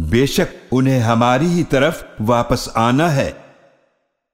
बेशक उन्हें हमारी ही तरफ़ वापस आना है।